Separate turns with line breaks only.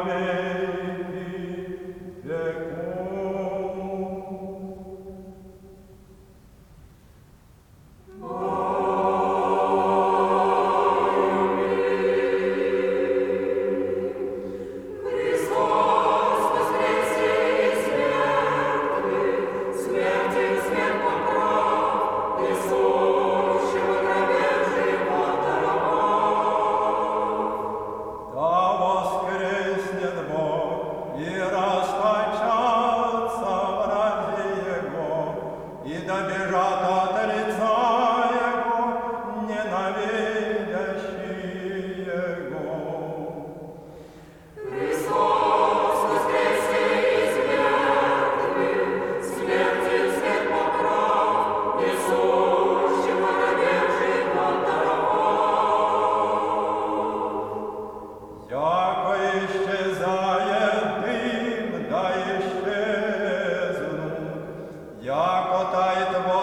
Amen. thy bearer. Tatăl tău,